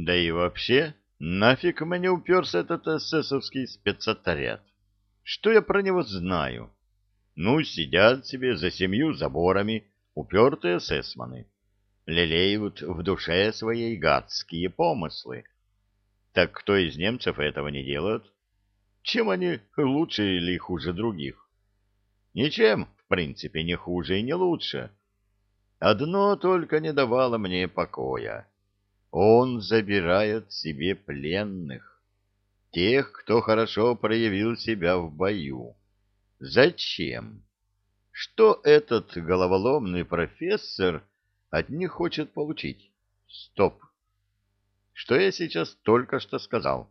Да и вообще, нафиг мне уперся этот эсэсовский спецотряд? Что я про него знаю? Ну, сидят себе за семью заборами упертые эсэсманы. Лелеют в душе свои гадские помыслы. Так кто из немцев этого не делает? Чем они лучше или хуже других? Ничем, в принципе, не хуже и не лучше. Одно только не давало мне покоя. Он забирает себе пленных, тех, кто хорошо проявил себя в бою. Зачем? Что этот головоломный профессор от них хочет получить? Стоп. Что я сейчас только что сказал?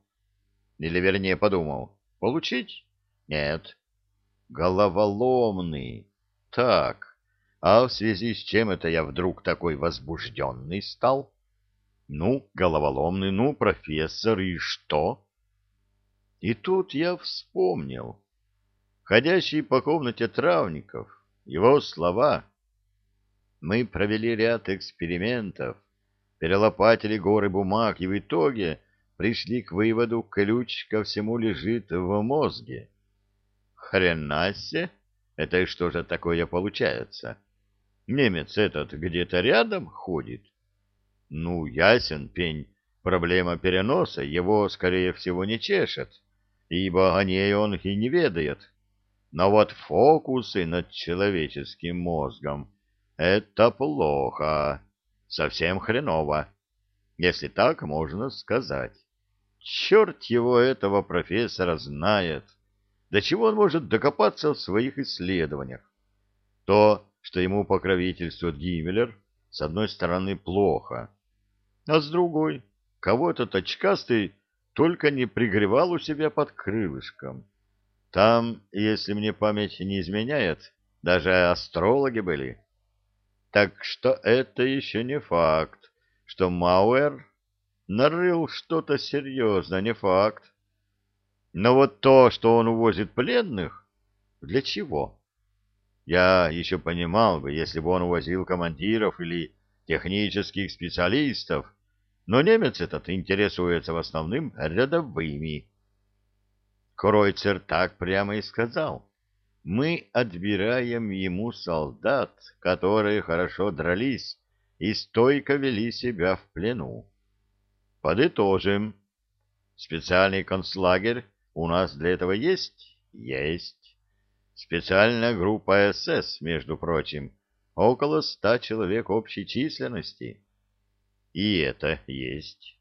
Или, вернее, подумал. Получить? Нет. Головоломный. Так, а в связи с чем это я вдруг такой возбужденный стал? Ну, головоломный, ну, профессор, и что? И тут я вспомнил. Ходящий по комнате травников, его слова. Мы провели ряд экспериментов, перелопатили горы бумаг и в итоге пришли к выводу, ключ ко всему лежит в мозге. Хрена себе! Это что же такое получается? Немец этот где-то рядом ходит? Ну, ясен пень, проблема переноса его, скорее всего, не чешет, ибо о ней он и не ведает. Но вот фокусы над человеческим мозгом — это плохо, совсем хреново, если так можно сказать. Черт его этого профессора знает, до чего он может докопаться в своих исследованиях. То, что ему покровительствует Гиммлер, с одной стороны, плохо, а с другой, кого этот очкастый только не пригревал у себя под крылышком. Там, если мне память не изменяет, даже астрологи были. Так что это еще не факт, что Мауэр нарыл что-то серьезное, не факт. Но вот то, что он увозит пленных, для чего? Я еще понимал бы, если бы он увозил командиров или технических специалистов, но немец этот интересуется в основном рядовыми. Кройцер так прямо и сказал. Мы отбираем ему солдат, которые хорошо дрались и стойко вели себя в плену. Подытожим. Специальный концлагерь у нас для этого есть? Есть. Специальная группа СС, между прочим, около ста человек общей численности. И это есть.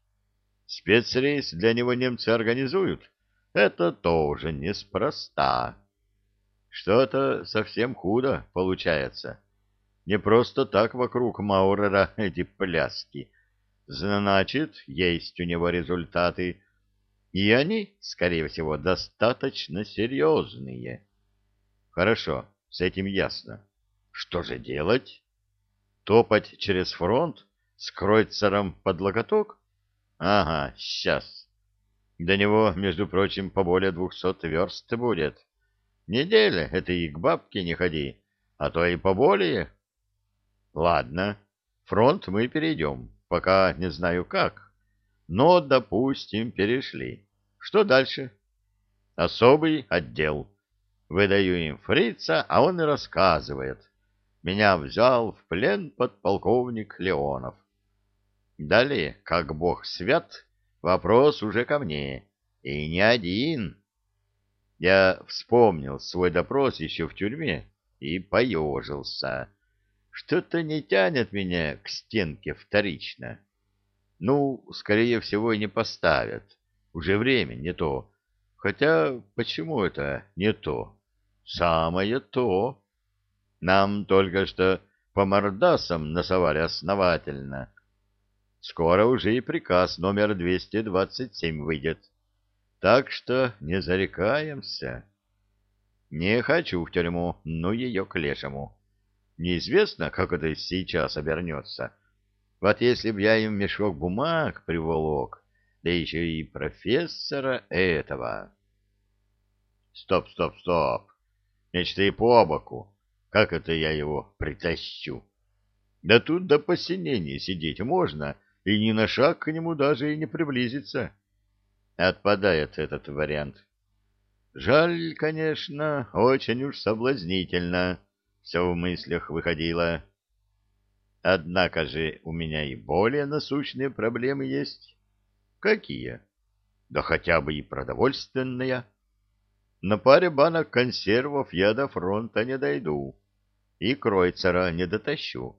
Спецрейс для него немцы организуют. Это тоже неспроста. Что-то совсем худо получается. Не просто так вокруг Маурера эти пляски, Значит, есть у него результаты, и они, скорее всего, достаточно серьезные. Хорошо, с этим ясно. Что же делать? Топать через фронт с Кройцером под локоток? Ага, сейчас. До него, между прочим, по более двухсот верст будет. Неделя — это и к бабке не ходи, а то и поболее. Ладно, фронт мы перейдем Пока не знаю как, но, допустим, перешли. Что дальше? Особый отдел. Выдаю им фрица, а он и рассказывает. Меня взял в плен подполковник Леонов. Далее, как бог свят, вопрос уже ко мне. И не один. Я вспомнил свой допрос еще в тюрьме и поежился. Что-то не тянет меня к стенке вторично. Ну, скорее всего, и не поставят. Уже время не то. Хотя, почему это не то? Самое то. Нам только что по мордасам насовали основательно. Скоро уже и приказ номер 227 выйдет. Так что не зарекаемся. Не хочу в тюрьму, ну ее к лешему. Неизвестно, как это сейчас обернется. Вот если б я им мешок бумаг приволок, да еще и профессора этого. Стоп, стоп, стоп. Нечто и по боку. Как это я его притащу? Да тут до посинения сидеть можно, и ни на шаг к нему даже и не приблизиться. Отпадает этот вариант. Жаль, конечно, очень уж соблазнительно все в мыслях выходило. Однако же у меня и более насущные проблемы есть. Какие? Да хотя бы и продовольственные. На паре банок консервов я до фронта не дойду. И кройцера не дотащу.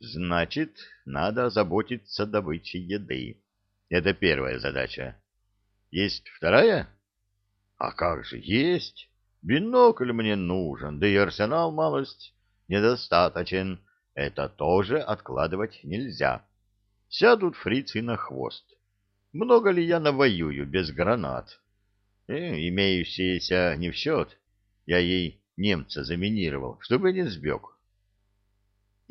Значит, надо заботиться добычей еды. Это первая задача. Есть вторая? А как же есть? Бинокль мне нужен, да и арсенал малость недостаточен. Это тоже откладывать нельзя. Сядут фрицы на хвост. Много ли я навоюю без гранат? Э, имеющиеся не в счет. Я ей немца заминировал, чтобы не сбег.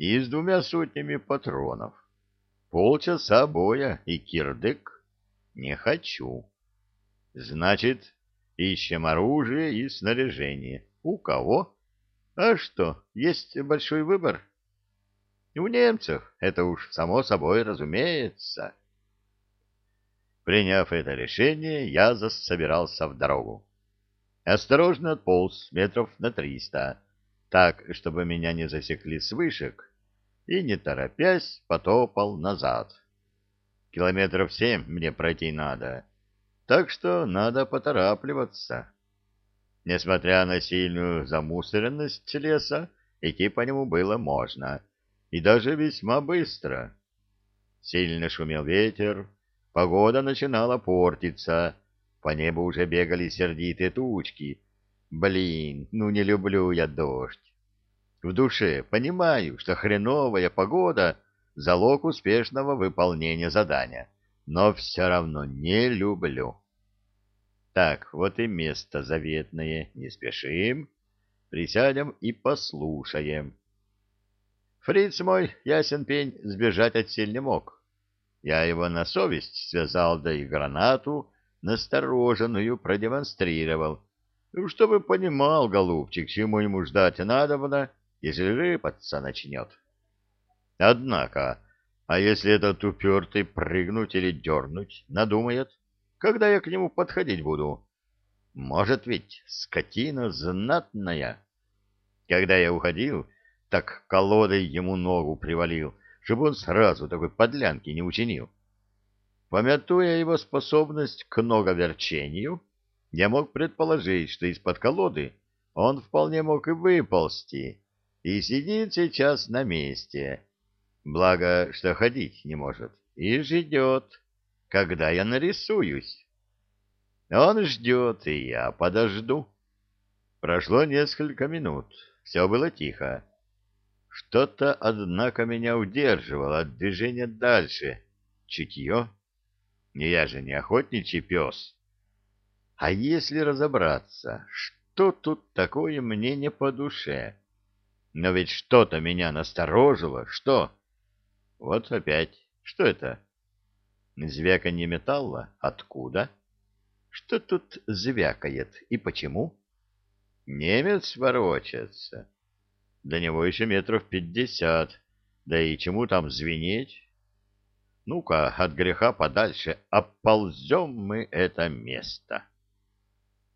И с двумя сотнями патронов. Полчаса боя и кирдык. Не хочу. Значит, ищем оружие и снаряжение. У кого? А что, есть большой выбор? У немцев, это уж само собой разумеется. Приняв это решение, я засобирался в дорогу. Осторожно отполз метров на триста, так, чтобы меня не засекли с вышек, и, не торопясь, потопал назад. Километров семь мне пройти надо, так что надо поторапливаться. Несмотря на сильную замусоренность леса, идти по нему было можно — и даже весьма быстро. Сильно шумел ветер, погода начинала портиться, по небу уже бегали сердитые тучки. Блин, ну не люблю я дождь. В душе понимаю, что хреновая погода — залог успешного выполнения задания, но все равно не люблю. Так, вот и место заветное, не спешим, присядем и послушаем. Фриц мой, ясен пень, сбежать отсель не мог. Я его на совесть связал, да и гранату настороженную продемонстрировал, чтобы понимал, голубчик, чему ему ждать надобно, если рыпаться начнет. Однако, а если этот упертый прыгнуть или дернуть надумает, когда я к нему подходить буду? Может ведь скотина знатная. Когда я уходил, так колодой ему ногу привалил, чтобы он сразу такой подлянки не учинил. Помятуя его способность к ноговерчению, я мог предположить, что из-под колоды он вполне мог и выползти, и сидит сейчас на месте. Благо, что ходить не может, и ждет, когда я нарисуюсь. Он ждет, и я подожду. Прошло несколько минут, все было тихо. Что-то, однако, меня удерживало от движения дальше. Чутье? Я же не охотничий пес. А если разобраться, что тут такое мне не по душе? Но ведь что-то меня насторожило. Что? Вот опять. Что это? Звяканье металла? Откуда? Что тут звякает и почему? Немец ворочается. До него еще метров пятьдесят. Да и чему там звенеть? Ну-ка, от греха подальше, оползем мы это место.